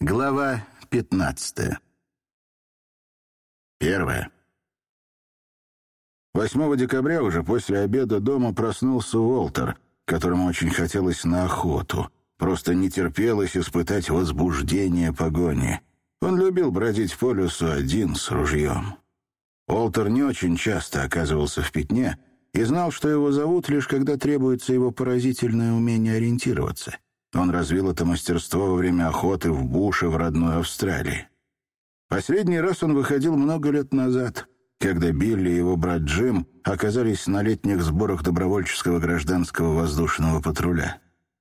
Глава 15. Первое. 8 декабря уже после обеда дома проснулся Уолтер, которому очень хотелось на охоту. Просто не терпелось испытать возбуждение погони. Он любил бродить по лесу один с ружьем. Уолтер не очень часто оказывался в пятне и знал, что его зовут лишь когда требуется его поразительное умение ориентироваться — он развил это мастерство во время охоты в буше в родной Австралии. Последний раз он выходил много лет назад, когда Билли и его брат Джим оказались на летних сборах добровольческого гражданского воздушного патруля.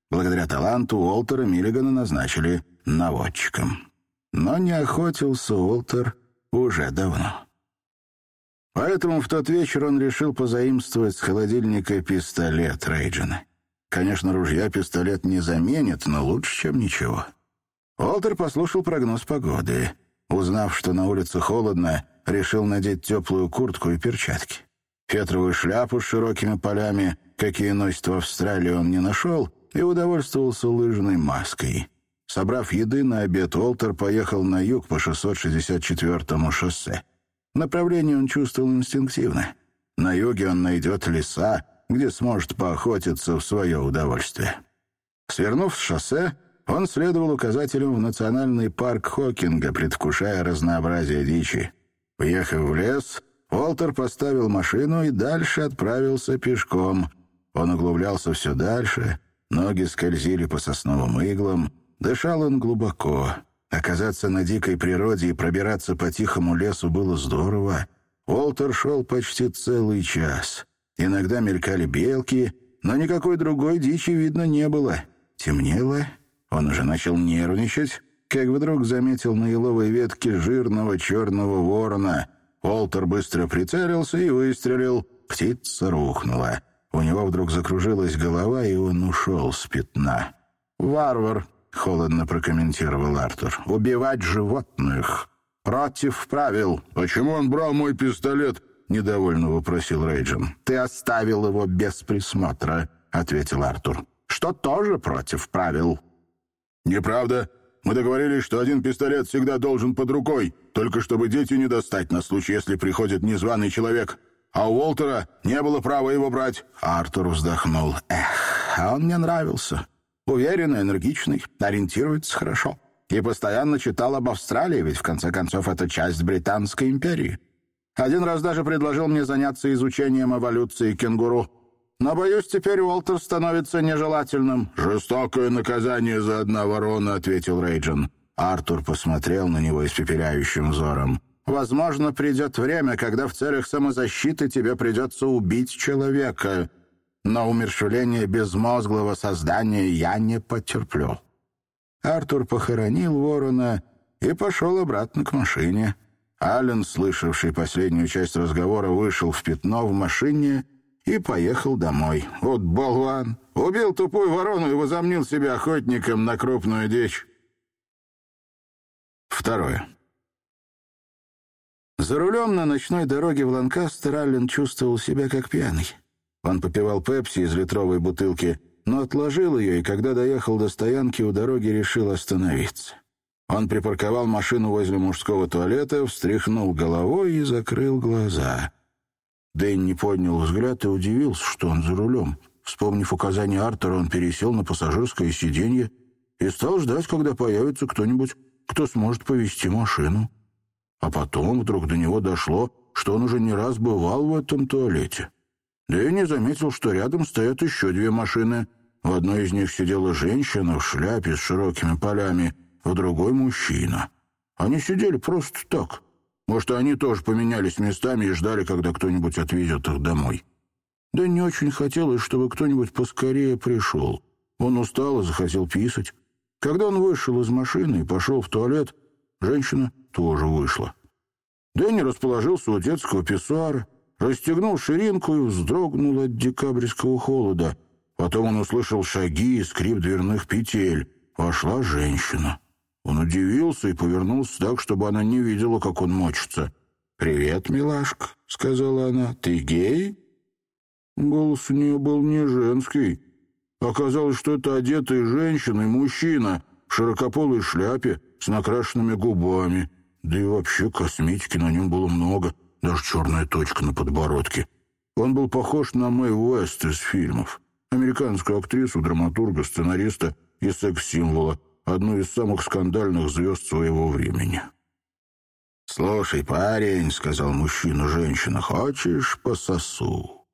Благодаря таланту Уолтера Миллигана назначили наводчиком. Но не охотился Уолтер уже давно. Поэтому в тот вечер он решил позаимствовать с холодильника пистолет Рейджина. Конечно, ружья пистолет не заменит, но лучше, чем ничего. Уолтер послушал прогноз погоды. Узнав, что на улице холодно, решил надеть теплую куртку и перчатки. Фетровую шляпу с широкими полями, какие носят в Австралии, он не нашел, и удовольствовался лыжной маской. Собрав еды на обед, Уолтер поехал на юг по 664-му шоссе. Направление он чувствовал инстинктивно. На юге он найдет леса, где сможет поохотиться в свое удовольствие. Свернув с шоссе, он следовал указателям в национальный парк Хокинга, предвкушая разнообразие дичи. Уехав в лес, Уолтер поставил машину и дальше отправился пешком. Он углублялся все дальше, ноги скользили по сосновым иглам, дышал он глубоко. Оказаться на дикой природе и пробираться по тихому лесу было здорово. Уолтер шел почти целый час. Иногда мелькали белки, но никакой другой дичи видно не было. Темнело, он уже начал нервничать, как вдруг заметил на еловой ветке жирного черного ворона. Уолтер быстро прицелился и выстрелил. Птица рухнула. У него вдруг закружилась голова, и он ушел с пятна. «Варвар», — холодно прокомментировал Артур, — «убивать животных. Против правил». «Почему он брал мой пистолет?» — недовольно вопросил Рейджин. «Ты оставил его без присмотра», — ответил Артур. «Что тоже против правил». «Неправда. Мы договорились, что один пистолет всегда должен под рукой, только чтобы дети не достать на случай, если приходит незваный человек. А у Уолтера не было права его брать». Артур вздохнул. «Эх, а он мне нравился. Уверенный, энергичный, ориентируется хорошо. И постоянно читал об Австралии, ведь в конце концов это часть Британской империи. Один раз даже предложил мне заняться изучением эволюции кенгуру. Но, боюсь, теперь Уолтер становится нежелательным». «Жестокое наказание за одна ворона», — ответил Рейджин. Артур посмотрел на него испепеляющим взором. «Возможно, придет время, когда в целях самозащиты тебе придется убить человека. Но умершвление безмозглого создания я не потерплю». Артур похоронил ворона и пошел обратно к машине. Аллен, слышавший последнюю часть разговора, вышел в пятно в машине и поехал домой. Вот болван! Убил тупую ворону и возомнил себя охотником на крупную дичь. Второе. За рулем на ночной дороге в Ланкастер Аллен чувствовал себя как пьяный. Он попивал пепси из литровой бутылки, но отложил ее, и когда доехал до стоянки у дороги, решил остановиться. Он припарковал машину возле мужского туалета, встряхнул головой и закрыл глаза. Дэнни поднял взгляд и удивился, что он за рулем. Вспомнив указания Артура, он пересел на пассажирское сиденье и стал ждать, когда появится кто-нибудь, кто сможет повезти машину. А потом вдруг до него дошло, что он уже не раз бывал в этом туалете. Дэнни заметил, что рядом стоят еще две машины. В одной из них сидела женщина в шляпе с широкими полями — а другой мужчина. Они сидели просто так. Может, они тоже поменялись местами и ждали, когда кто-нибудь отвезет их домой. Да не очень хотелось, чтобы кто-нибудь поскорее пришел. Он устал и захотел писать. Когда он вышел из машины и пошел в туалет, женщина тоже вышла. Дэнни расположился у детского писсуара, расстегнул ширинку и вздрогнул от декабрьского холода. Потом он услышал шаги и скрип дверных петель. Вошла женщина. Он удивился и повернулся так, чтобы она не видела, как он мочится. «Привет, милашка», — сказала она. «Ты гей?» Голос у нее был не женский. Оказалось, что это одетый женщина и мужчина. в широкополой шляпе с накрашенными губами. Да и вообще косметики на нем было много, даже черная точка на подбородке. Он был похож на Мэй Уэст из фильмов. Американскую актрису, драматурга, сценариста и секс-символа, одну из самых скандальных звезд своего времени. «Слушай, парень», — сказал мужчина женщина, — «хочешь пососу?»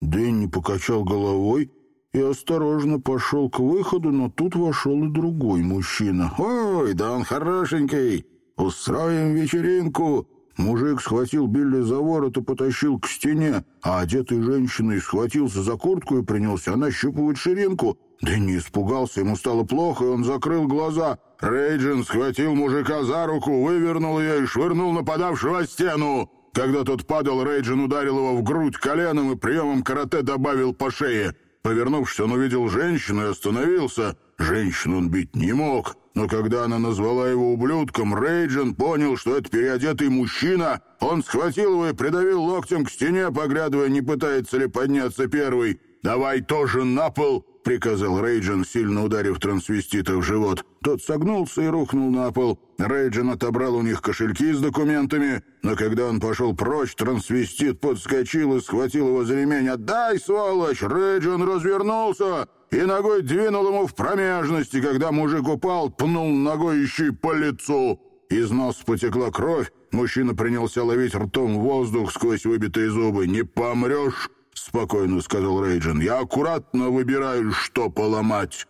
Дэнни покачал головой и осторожно пошел к выходу, но тут вошел и другой мужчина. «Ой, да он хорошенький! Устроим вечеринку!» Мужик схватил Билли за ворот и потащил к стене, а одетый женщиной схватился за куртку и принялся нащупывать ширинку. Дэнни испугался, ему стало плохо, и он закрыл глаза. Рейджин схватил мужика за руку, вывернул ее и швырнул нападавшего о стену. Когда тот падал, Рейджин ударил его в грудь коленом и приемом карате добавил по шее. Повернувшись, он увидел женщину и остановился. Женщину он бить не мог, но когда она назвала его ублюдком, Рейджин понял, что это переодетый мужчина. Он схватил его и придавил локтем к стене, поглядывая, не пытается ли подняться первый. «Давай тоже на пол!» — приказал Рейджин, сильно ударив трансвестита в живот. Тот согнулся и рухнул на пол. Рейджин отобрал у них кошельки с документами, но когда он пошел прочь, трансвестит подскочил и схватил его за ремень. «Отдай, сволочь!» Рейджин развернулся и ногой двинул ему в промежности. Когда мужик упал, пнул ногой еще по лицу. Из носа потекла кровь. Мужчина принялся ловить ртом воздух сквозь выбитые зубы. «Не помрешь!» — спокойно сказал Рейджин. «Я аккуратно выбираю, что поломать».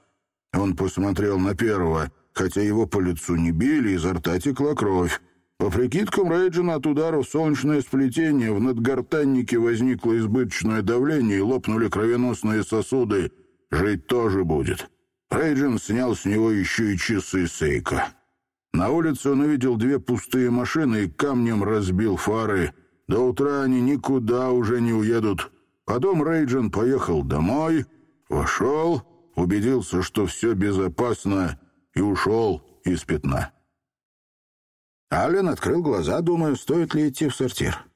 Он посмотрел на первого. Хотя его по лицу не били, изо рта текла кровь. По прикидкам Рейджина от ударов солнечное сплетение в надгортаннике возникло избыточное давление и лопнули кровеносные сосуды. Жить тоже будет. Рейджин снял с него еще и часы Сейка. На улице он увидел две пустые машины и камнем разбил фары. До утра они никуда уже не уедут. Потом Рейджин поехал домой, вошел, убедился, что все безопасно, и ушел из пятна. Аллен открыл глаза, думая, стоит ли идти в сортир.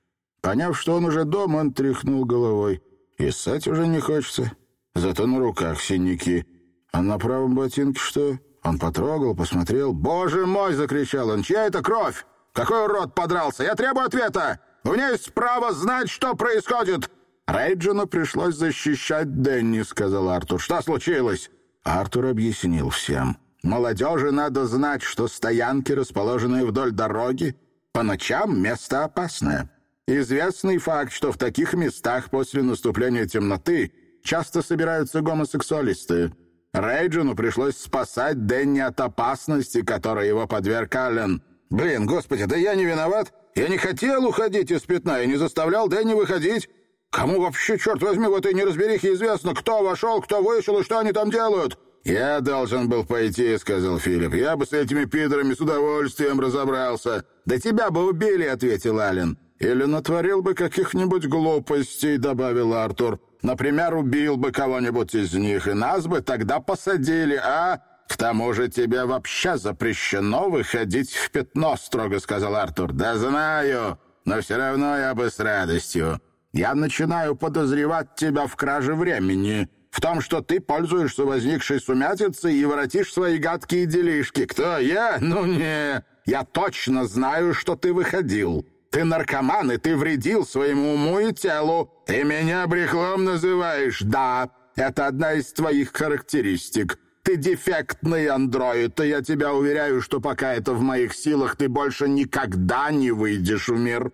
Поняв, что он уже дома, он тряхнул головой. И ссать уже не хочется. Зато на руках синяки. А на правом ботинке что? Он потрогал, посмотрел. «Боже мой!» — закричал он. «Чья это кровь? Какой урод подрался? Я требую ответа! У меня есть право знать, что происходит!» «Рейджину пришлось защищать Дэнни», — сказал Артур. «Что случилось?» Артур объяснил всем. «Молодежи надо знать, что стоянки, расположенные вдоль дороги, по ночам место опасное. Известный факт, что в таких местах после наступления темноты часто собираются гомосексуалисты. Рейджину пришлось спасать Дэнни от опасности, которой его подверг Аллен. «Блин, господи, да я не виноват. Я не хотел уходить из пятна и не заставлял Дэнни выходить. Кому вообще, черт возьми, в этой неразберихе известно, кто вошел, кто вышел и что они там делают?» «Я должен был пойти», — сказал Филипп. «Я бы с этими пидорами с удовольствием разобрался». «Да тебя бы убили», — ответил Аллен. «Или натворил бы каких-нибудь глупостей», — добавил Артур. «Например, убил бы кого-нибудь из них, и нас бы тогда посадили, а...» «К тому же тебе вообще запрещено выходить в пятно», — строго сказал Артур. «Да знаю, но все равно я бы с радостью. Я начинаю подозревать тебя в краже времени, в том, что ты пользуешься возникшей сумятицей и воротишь свои гадкие делишки. Кто я? Ну не, я точно знаю, что ты выходил». Ты наркоман, и ты вредил своему уму и телу. Ты меня брехлом называешь? Да, это одна из твоих характеристик. Ты дефектный андроид, и я тебя уверяю, что пока это в моих силах, ты больше никогда не выйдешь в мир».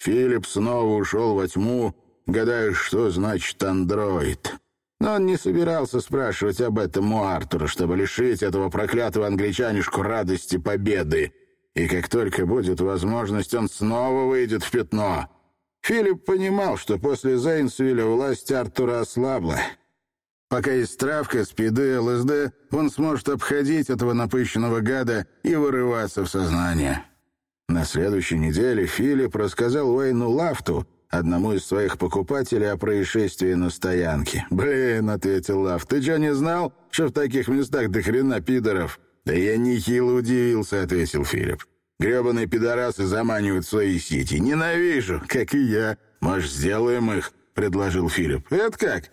Филипп снова ушел во тьму, гадая, что значит андроид. Но он не собирался спрашивать об этом у Артура, чтобы лишить этого проклятого англичанишку радости победы и как только будет возможность, он снова выйдет в пятно. Филипп понимал, что после Зейнсвилля власть Артура ослабла. Пока есть травка, спиды, ЛСД, он сможет обходить этого напыщенного гада и вырываться в сознание. На следующей неделе Филипп рассказал Уэйну Лафту, одному из своих покупателей, о происшествии на стоянке. «Блин», — ответил Лафт, — «ты что, не знал, что в таких местах до хрена пидоров?» «Да я нехило удивился», — ответил Филипп. «Гребаные пидорасы заманивают свои сети. Ненавижу, как и я. Может, сделаем их?» — предложил Филипп. «Это как?»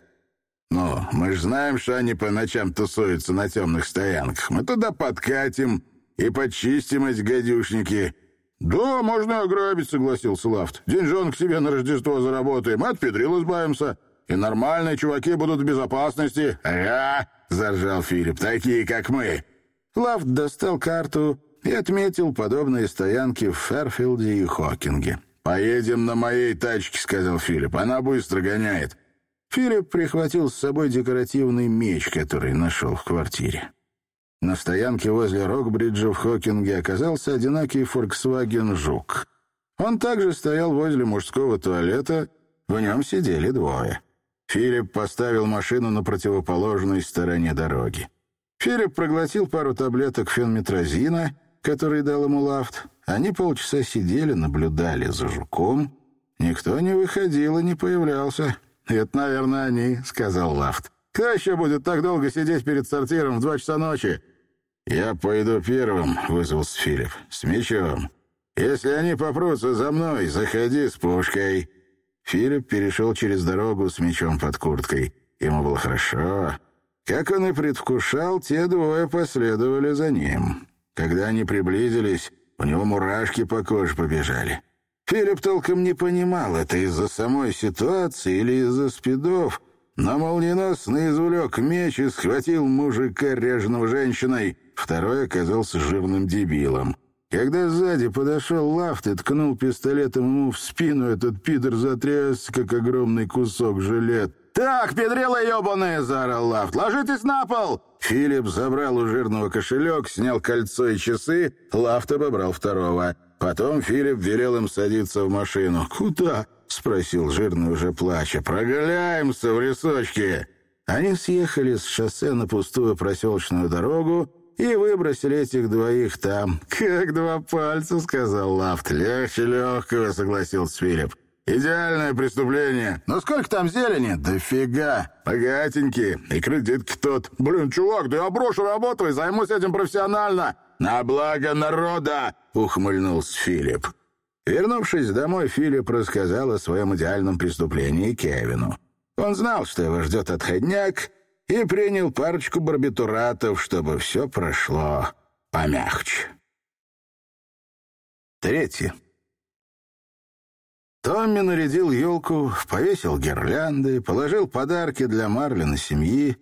«Ну, мы же знаем, что они по ночам тусуются на темных стоянках. Мы туда подкатим и почистим эти гадюшники». «Да, можно ограбить», — согласился Лафт. «Деньжонок себе на Рождество заработаем, от педрил избавимся, и нормальные чуваки будут в безопасности». «Ага», — заржал Филипп, — «такие, как мы». Лафт достал карту и отметил подобные стоянки в Ферфилде и Хокинге. «Поедем на моей тачке», — сказал Филипп. «Она быстро гоняет». Филипп прихватил с собой декоративный меч, который нашел в квартире. На стоянке возле Рокбриджа в Хокинге оказался одинокий Volkswagen «Жук». Он также стоял возле мужского туалета, в нем сидели двое. Филипп поставил машину на противоположной стороне дороги. Филипп проглотил пару таблеток фенметразина, который дал ему лафт. Они полчаса сидели, наблюдали за жуком. Никто не выходил и не появлялся. «Это, наверное, они», — сказал Лафт. «Кто еще будет так долго сидеть перед сортиром в два часа ночи?» «Я пойду первым», — вызвался Филипп, — «с мечом. Если они попрутся за мной, заходи с пушкой». Филипп перешел через дорогу с мечом под курткой. Ему было хорошо. Как он и предвкушал, те двое последовали за ним. Когда они приблизились, у него мурашки по коже побежали. Филипп толком не понимал, это из-за самой ситуации или из-за спидов, но молниеносно извлек меч и схватил мужика, реженного женщиной. Второй оказался жирным дебилом. Когда сзади подошел Лафт и ткнул пистолетом ему в спину, этот пидор затряс, как огромный кусок жилет. «Так, педрила ебаная!» — заорал Лафт. «Ложитесь на пол!» Филипп забрал у жирного кошелек, снял кольцо и часы, Лафт обобрал второго. Потом Филипп велел им садиться в машину. «Куда?» — спросил жирный уже плача. «Прогуляемся в лесочке». Они съехали с шоссе на пустую проселочную дорогу и выбросили этих двоих там. «Как два пальца», — сказал Лафт. «Легче легкого», — согласился Филипп. «Идеальное преступление. Но сколько там зелени? Дофига. Богатенькие. И кредитки тот. Блин, чувак, да я брошу работу и займусь этим профессионально». «На благо народа!» — ухмыльнулся Филипп. Вернувшись домой, Филипп рассказал о своем идеальном преступлении Кевину. Он знал, что его ждет отходняк, и принял парочку барбитуратов, чтобы все прошло помягче. Третье. Томми нарядил елку, повесил гирлянды, положил подарки для Марлина семьи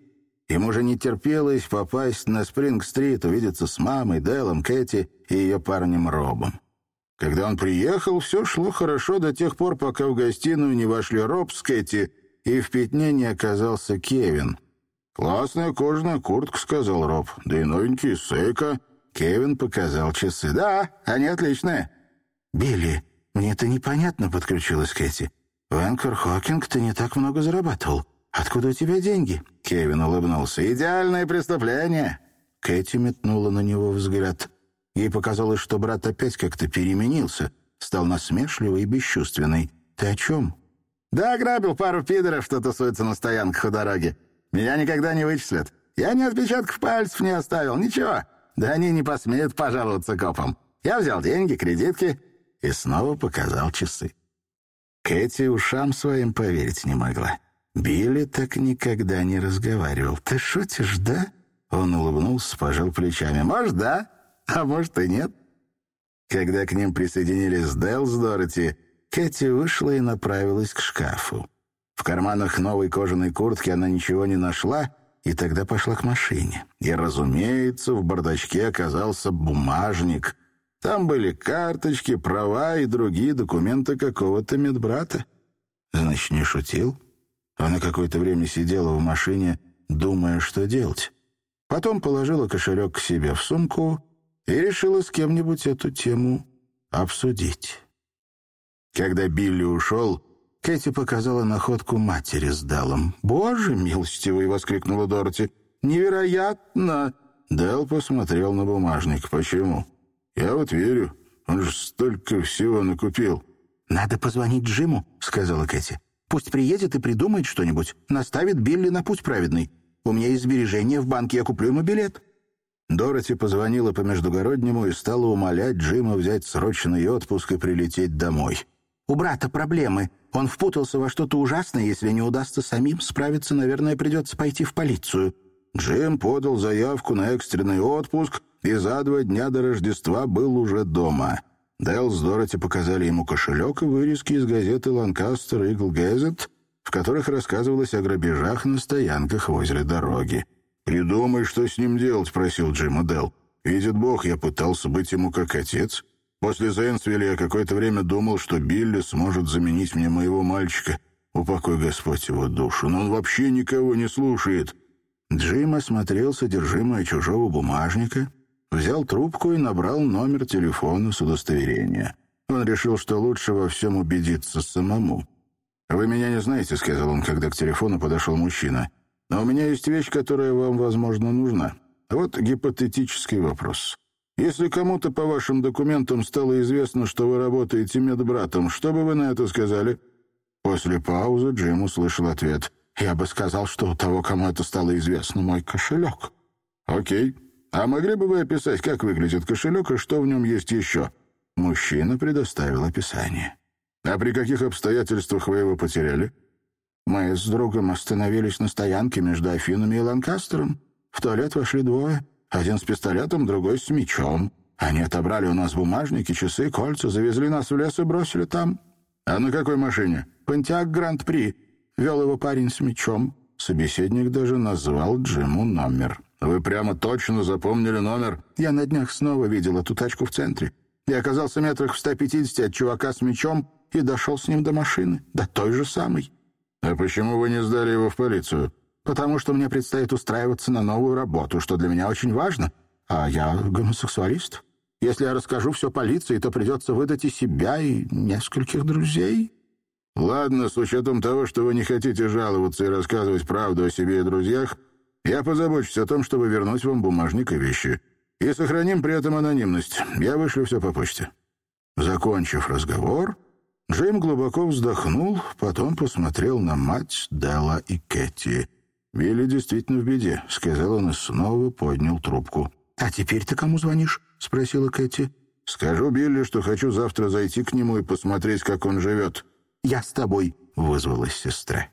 Ему же не терпелось попасть на Спринг-стрит, увидеться с мамой, Делом, Кэти и ее парнем Робом. Когда он приехал, все шло хорошо до тех пор, пока в гостиную не вошли Роб с Кэти, и в пятне не оказался Кевин. «Классная кожаная куртка», — сказал Роб. «Да и новенькие Сейка». Кевин показал часы. «Да, они отличные». «Билли, мне это непонятно», — подключилась Кэти. «В Энкор Хокинг ты не так много зарабатывал. «Откуда у тебя деньги?» Кевин улыбнулся. «Идеальное преступление!» Кэти метнула на него взгляд. Ей показалось, что брат опять как-то переменился, стал насмешливый и бесчувственный. «Ты о чем?» «Да, ограбил пару пидоров, что тусуется на стоянках у дороги. Меня никогда не вычислят. Я ни отпечатков пальцев не оставил, ничего. Да они не посмеют пожаловаться копам. Я взял деньги, кредитки и снова показал часы. Кэти ушам своим поверить не могла. Билли так никогда не разговаривал. «Ты шутишь, да?» Он улыбнулся, пожал плечами. «Может, да, а может и нет». Когда к ним присоединились Дэл с Дороти, Кэти вышла и направилась к шкафу. В карманах новой кожаной куртки она ничего не нашла, и тогда пошла к машине. И, разумеется, в бардачке оказался бумажник. Там были карточки, права и другие документы какого-то медбрата. Значит, не шутил? Она какое-то время сидела в машине, думая, что делать. Потом положила кошелек к себе в сумку и решила с кем-нибудь эту тему обсудить. Когда Билли ушел, Кэти показала находку матери с Далом. «Боже милостивый!» — воскликнула Дороти. «Невероятно!» Дэл посмотрел на бумажник. «Почему?» «Я вот верю. Он же столько всего накупил». «Надо позвонить Джиму», — сказала Кэти. Пусть приедет и придумает что-нибудь, наставит Билли на путь праведный. У меня есть сбережения в банке, я куплю ему билет». Дороти позвонила по междугороднему и стала умолять Джима взять срочный отпуск и прилететь домой. У брата проблемы. Он впутался во что-то ужасное. Если не удастся самим справиться, наверное, придется пойти в полицию». Джим подал заявку на экстренный отпуск и за два дня до Рождества был уже дома. Дэл с Дороти показали ему кошелек и вырезки из газеты «Ланкастер Игл Гэзет», в которых рассказывалось о грабежах на стоянках возле дороги. «Придумай, что с ним делать», — просил Джима Дэл. «Видит Бог, я пытался быть ему как отец. После Зейнсвилля я какое-то время думал, что Билли сможет заменить мне моего мальчика. Упокой Господь его душу, но он вообще никого не слушает». Джим осмотрел содержимое чужого бумажника, взял трубку и набрал номер телефона с удостоверения. Он решил, что лучше во всем убедиться самому. «Вы меня не знаете», — сказал он, когда к телефону подошел мужчина. «Но у меня есть вещь, которая вам, возможно, нужна. Вот гипотетический вопрос. Если кому-то по вашим документам стало известно, что вы работаете медбратом, что бы вы на это сказали?» После паузы Джим услышал ответ — я бы сказал, что у того, кому это стало известно, мой кошелек. Окей. А могли бы вы описать, как выглядит кошелек и что в нем есть еще? Мужчина предоставил описание. А при каких обстоятельствах вы его потеряли? Мы с другом остановились на стоянке между Афинами и Ланкастером. В туалет вошли двое. Один с пистолетом, другой с мечом. Они отобрали у нас бумажники, часы, кольца, завезли нас в лес и бросили там. А на какой машине? Понтиак Гранд-при. Вел его парень с мечом. Собеседник даже назвал Джиму номер. «Вы прямо точно запомнили номер?» «Я на днях снова видел эту тачку в центре. Я оказался метрах в 150 от чувака с мечом и дошел с ним до машины, до той же самой». «А почему вы не сдали его в полицию?» «Потому что мне предстоит устраиваться на новую работу, что для меня очень важно. А я гомосексуалист. Если я расскажу все полиции, то придется выдать и себя, и нескольких друзей». «Ладно, с учетом того, что вы не хотите жаловаться и рассказывать правду о себе и друзьях, я позабочусь о том, чтобы вернуть вам бумажник и вещи. И сохраним при этом анонимность. Я вышлю все по почте». Закончив разговор, Джим глубоко вздохнул, потом посмотрел на мать, Дела и Кэти. «Билли действительно в беде», — сказал он и снова поднял трубку. «А теперь ты кому звонишь?» — спросила Кэти. «Скажу Билли, что хочу завтра зайти к нему и посмотреть, как он живет». «Я с тобой», — вызвалась сестра.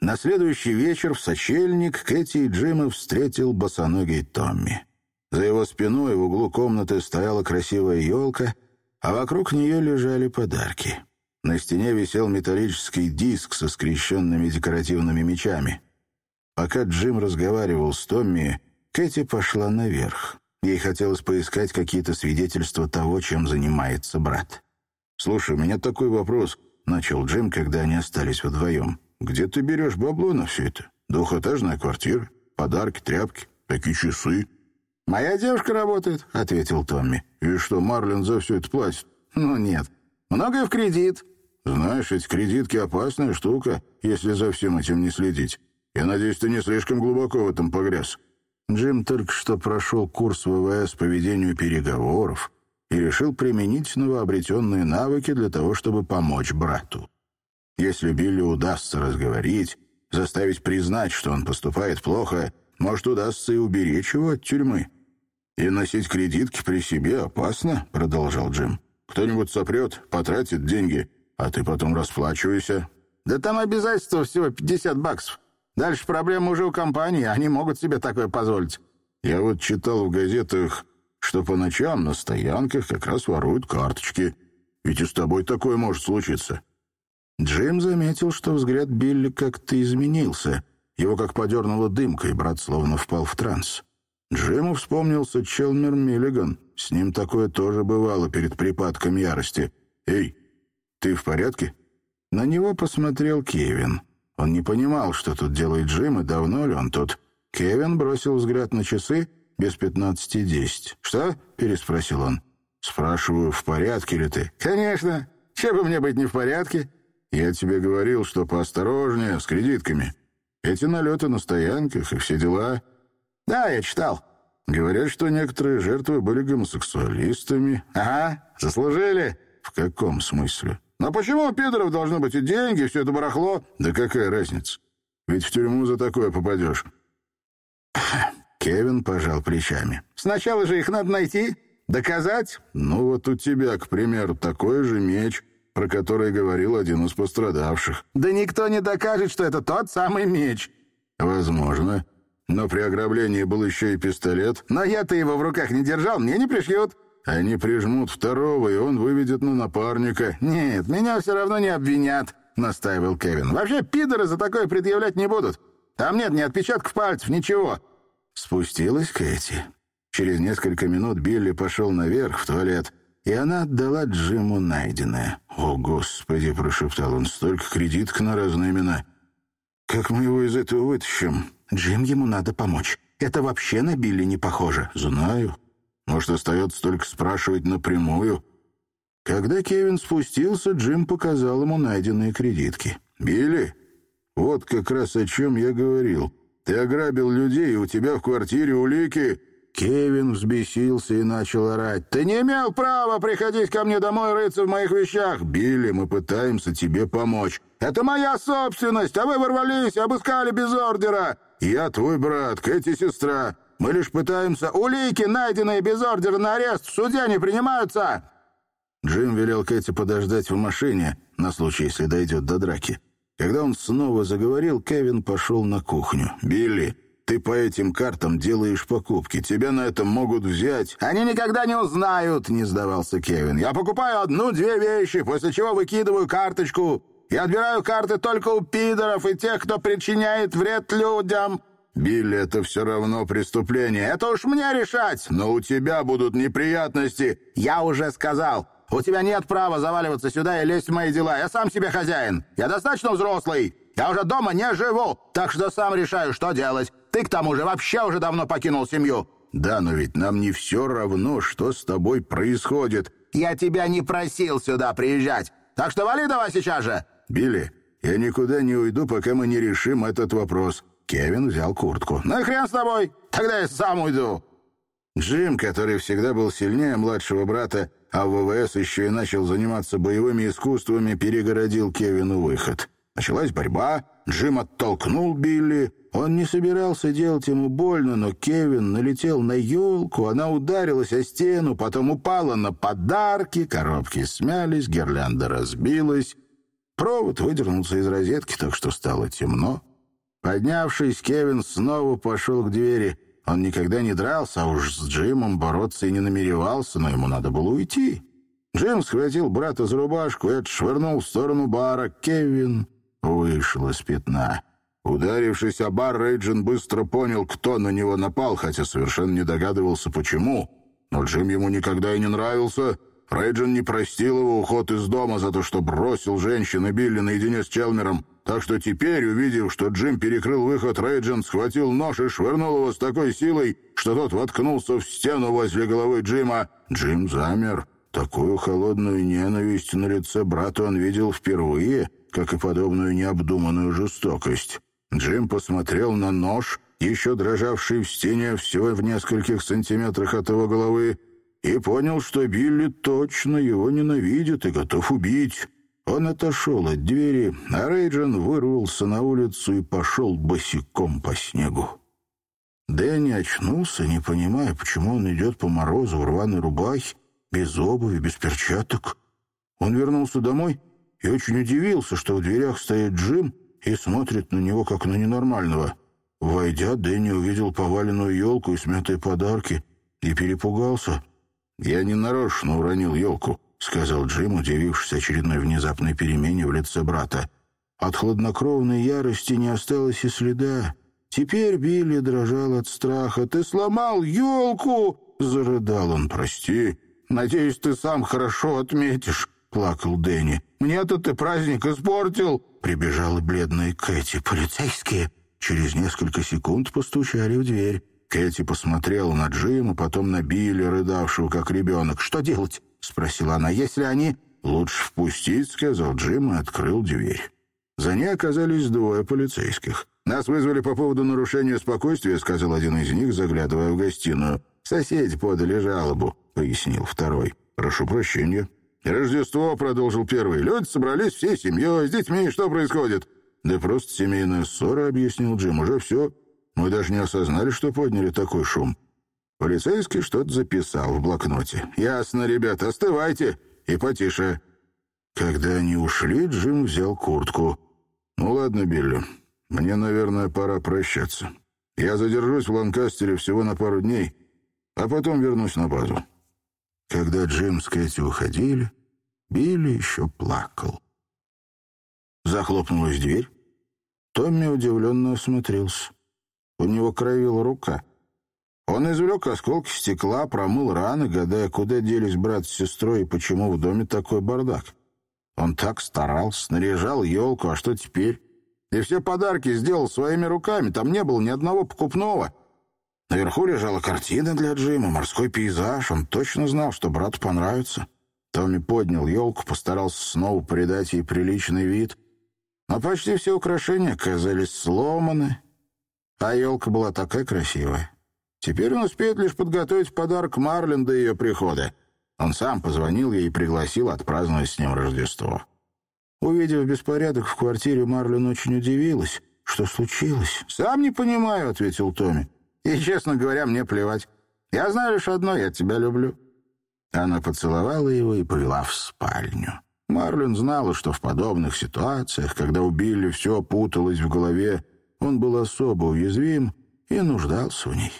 На следующий вечер в сочельник Кэти и Джима встретил босоногий Томми. За его спиной в углу комнаты стояла красивая елка, а вокруг нее лежали подарки. На стене висел металлический диск со скрещенными декоративными мечами. Пока Джим разговаривал с Томми, Кэти пошла наверх. Ей хотелось поискать какие-то свидетельства того, чем занимается брат. «Слушай, у меня такой вопрос», — начал Джим, когда они остались вдвоем. «Где ты берешь бабло на все это? Двухэтажная квартира, подарки, тряпки, такие часы». «Моя девушка работает», — ответил Томми. «И что, Марлин за все это платит?» «Ну нет. Многое в кредит». «Знаешь, эти кредитки — опасная штука, если за всем этим не следить. Я надеюсь, ты не слишком глубоко в этом погряз». Джим только что прошел курс ВВС по ведению переговоров, и решил применить новообретенные навыки для того, чтобы помочь брату. Если Билли удастся разговорить, заставить признать, что он поступает плохо, может, удастся и уберечь его от тюрьмы. «И носить кредитки при себе опасно», — продолжал Джим. «Кто-нибудь сопрет, потратит деньги, а ты потом расплачивайся». «Да там обязательства всего 50 баксов. Дальше проблема уже у компании, они могут себе такое позволить». «Я вот читал в газетах, что по ночам на стоянках как раз воруют карточки. Ведь и с тобой такое может случиться». Джим заметил, что взгляд Билли как-то изменился. Его как подернуло дымкой, брат словно впал в транс. Джиму вспомнился Челмер Миллиган. С ним такое тоже бывало перед припадком ярости. «Эй, ты в порядке?» На него посмотрел Кевин. Он не понимал, что тут делает Джим и давно ли он тут. Кевин бросил взгляд на часы без пятнадцати десять. «Что?» — переспросил он. «Спрашиваю, в порядке ли ты?» «Конечно. Чем бы мне быть не в порядке?» «Я тебе говорил, что поосторожнее с кредитками. Эти налеты на стоянках и все дела...» «Да, я читал. Говорят, что некоторые жертвы были гомосексуалистами». «Ага, заслужили». «В каком смысле?» «Но почему у пидоров должны быть и деньги, и все это барахло?» «Да какая разница? Ведь в тюрьму за такое попадешь». Кевин пожал плечами. «Сначала же их надо найти, доказать». «Ну вот у тебя, к примеру, такой же меч, про который говорил один из пострадавших. «Да никто не докажет, что это тот самый меч». «Возможно. Но при ограблении был еще и пистолет». «Но я-то его в руках не держал, мне не пришьют». «Они прижмут второго, и он выведет на напарника». «Нет, меня все равно не обвинят», — настаивал Кевин. «Вообще пидоры за такое предъявлять не будут. Там нет ни отпечатков пальцев, ничего». Спустилась Кэти. Через несколько минут Билли пошел наверх в туалет, и она отдала Джиму найденное. «О, Господи!» — прошептал он. «Столько кредиток на разные имена. Как мы его из этого вытащим?» «Джим, ему надо помочь. Это вообще на Билли не похоже». «Знаю. Может, остается только спрашивать напрямую». Когда Кевин спустился, Джим показал ему найденные кредитки. «Билли, вот как раз о чем я говорил. Ты ограбил людей, и у тебя в квартире улики...» Кевин взбесился и начал орать. «Ты не имел права приходить ко мне домой рыться в моих вещах! Билли, мы пытаемся тебе помочь. Это моя собственность, а вы ворвались и обыскали без ордера! Я твой брат, Кэти сестра. Мы лишь пытаемся... Улики, найденные без ордера на арест, в суде не принимаются!» Джим велел Кэти подождать в машине, на случай, если дойдет до драки. Когда он снова заговорил, Кевин пошел на кухню. «Билли, ты по этим картам делаешь покупки. Тебя на этом могут взять». «Они никогда не узнают», — не сдавался Кевин. «Я покупаю одну-две вещи, после чего выкидываю карточку. Я отбираю карты только у пидоров и тех, кто причиняет вред людям». «Билли, это все равно преступление. Это уж мне решать. Но у тебя будут неприятности». «Я уже сказал. У тебя нет права заваливаться сюда и лезть в мои дела. Я сам себе хозяин. Я достаточно взрослый. Я уже дома не живу, так что сам решаю, что делать. Ты, к тому же, вообще уже давно покинул семью». «Да, но ведь нам не все равно, что с тобой происходит». «Я тебя не просил сюда приезжать, так что вали давай сейчас же». «Билли, я никуда не уйду, пока мы не решим этот вопрос». Кевин взял куртку. «Ну и хрен с тобой, тогда я сам уйду». Джим, который всегда был сильнее младшего брата, а в ВВС еще и начал заниматься боевыми искусствами, перегородил Кевину выход. Началась борьба, Джим оттолкнул Билли. Он не собирался делать ему больно, но Кевин налетел на елку, она ударилась о стену, потом упала на подарки, коробки смялись, гирлянда разбилась. Провод выдернулся из розетки, так что стало темно. Поднявшись, Кевин снова пошел к двери. Он никогда не дрался, а уж с Джимом бороться и не намеревался, но ему надо было уйти. Джим схватил брата за рубашку и отшвырнул в сторону бара. Кевин вышел из пятна. Ударившись о бар, Рейджин быстро понял, кто на него напал, хотя совершенно не догадывался, почему. Но Джим ему никогда и не нравился. Рейджин не простил его уход из дома за то, что бросил женщину Билли наедине с Челмером. Так что теперь, увидев, что Джим перекрыл выход, Рейджин схватил нож и швырнул его с такой силой, что тот воткнулся в стену возле головы Джима. Джим замер. Такую холодную ненависть на лице брата он видел впервые, как и подобную необдуманную жестокость. Джим посмотрел на нож, еще дрожавший в стене всего в нескольких сантиметрах от его головы, и понял, что Билли точно его ненавидит и готов убить. Он отошел от двери, а Рейджин вырвался на улицу и пошел босиком по снегу. Дэнни очнулся, не понимая, почему он идет по морозу в рваной рубахе, без обуви, без перчаток. Он вернулся домой и очень удивился, что в дверях стоит Джим и смотрит на него, как на ненормального. Войдя, Дэнни увидел поваленную елку и смятые подарки и перепугался. «Я не нарочно уронил елку», — сказал Джим, удивившись очередной внезапной перемене в лице брата. От хладнокровной ярости не осталось и следа. Теперь Билли дрожал от страха. «Ты сломал елку!» — зарыдал он. «Прости. Надеюсь, ты сам хорошо отметишь», — плакал Дэнни. «Мне-то ты праздник испортил!» Прибежала бледная Кэти. «Полицейские!» Через несколько секунд постучали в дверь. Кэти посмотрела на Джима, потом на Билли, рыдавшего как ребенок. «Что делать?» — спросила она. «Если они...» «Лучше впустить», — сказал Джим и открыл дверь. За ней оказались двое полицейских. «Нас вызвали по поводу нарушения спокойствия», — сказал один из них, заглядывая в гостиную. «Соседи подали жалобу», — пояснил второй. «Прошу прощения». «Рождество», — продолжил первый. «Люди собрались всей семьей, с детьми. Что происходит?» «Да просто семейная ссора», — объяснил Джим. «Уже все. Мы даже не осознали, что подняли такой шум». Полицейский что-то записал в блокноте. «Ясно, ребята, остывайте и потише». Когда они ушли, Джим взял куртку. «Ну ладно, Билли, мне, наверное, пора прощаться. Я задержусь в Ланкастере всего на пару дней, а потом вернусь на базу». Когда Джим с Кэти уходили, Билли еще плакал. Захлопнулась дверь. Томми удивленно осмотрелся. У него кровила рука. Он извлек осколки стекла, промыл раны, гадая, куда делись брат с сестрой и почему в доме такой бардак. Он так старался, наряжал елку, а что теперь? И все подарки сделал своими руками, там не было ни одного покупного. Наверху лежала картина для Джима, морской пейзаж. Он точно знал, что брату понравится. Томми поднял елку, постарался снова придать ей приличный вид. Но почти все украшения оказались сломаны, а елка была такая красивая. Теперь он успеет лишь подготовить подарок Марлин до ее прихода. Он сам позвонил ей и пригласил отпраздновать с ним Рождество. Увидев беспорядок в квартире, Марлин очень удивилась. «Что случилось?» «Сам не понимаю», — ответил Томми. «И, честно говоря, мне плевать. Я знаю лишь одно — я тебя люблю». Она поцеловала его и повела в спальню. Марлин знала, что в подобных ситуациях, когда у Билли все путалось в голове, он был особо уязвим и нуждался в ней.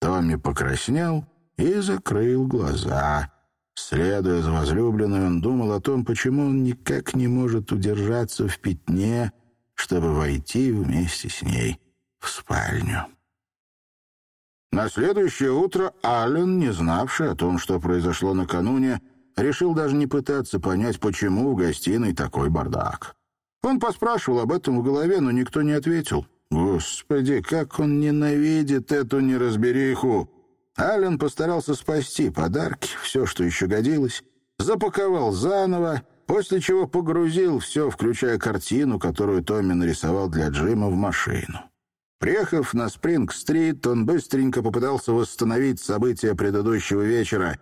Томми покраснел и закрыл глаза. Следуя за возлюбленной, он думал о том, почему он никак не может удержаться в пятне, чтобы войти вместе с ней в спальню. На следующее утро Аллен, не знавший о том, что произошло накануне, решил даже не пытаться понять, почему в гостиной такой бардак. Он поспрашивал об этом в голове, но никто не ответил. Господи, как он ненавидит эту неразбериху! Ален постарался спасти подарки, все, что еще годилось, запаковал заново, после чего погрузил все, включая картину, которую Томми нарисовал для Джима в машину. Приехав на Спринг-стрит, он быстренько попытался восстановить события предыдущего вечера.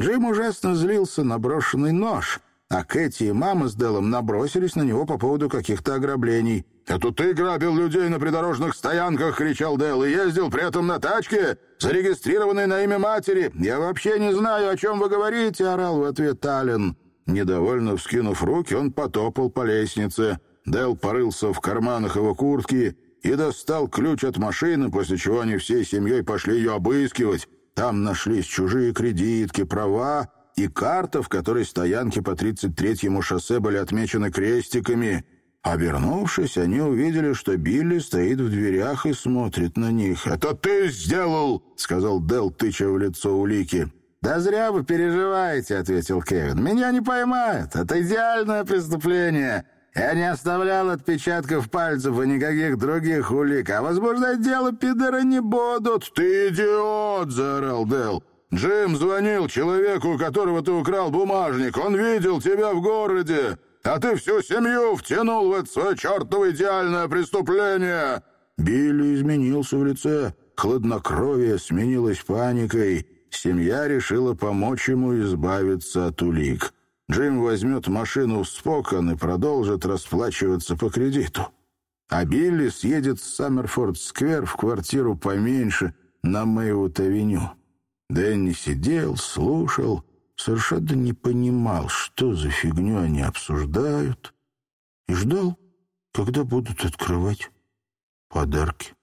Джим ужасно злился на брошенный нож, а Кэти и мама с Делом набросились на него по поводу каких-то ограблений. «Это ты грабил людей на придорожных стоянках!» — кричал Дэл. «И ездил при этом на тачке, зарегистрированной на имя матери! Я вообще не знаю, о чем вы говорите!» — орал в ответ Таллин. Недовольно вскинув руки, он потопал по лестнице. Дэл порылся в карманах его куртки и достал ключ от машины, после чего они всей семьей пошли ее обыскивать. Там нашлись чужие кредитки, права и карта, в которой стоянки по 33-му шоссе были отмечены крестиками — Обернувшись, они увидели, что Билли стоит в дверях и смотрит на них. «Это ты сделал!» — сказал Дел, тыча в лицо улики. «Да зря вы переживаете», — ответил Кевин. «Меня не поймают. Это идеальное преступление. Я не оставлял отпечатков пальцев и никаких других улик, а возбуждать дело пидоры не будут». «Ты идиот!» — заорал Дел. «Джим звонил человеку, у которого ты украл бумажник. Он видел тебя в городе а ты всю семью втянул в это свое чертово идеальное преступление!» Билли изменился в лице. Хладнокровие сменилось паникой. Семья решила помочь ему избавиться от улик. Джим возьмет машину в Спокон и продолжит расплачиваться по кредиту. А Билли съедет с Саммерфорд-сквер в квартиру поменьше на Мэйвуд-авеню. Дэнни сидел, слушал совершенно не понимал, что за фигню они обсуждают, и ждал, когда будут открывать подарки.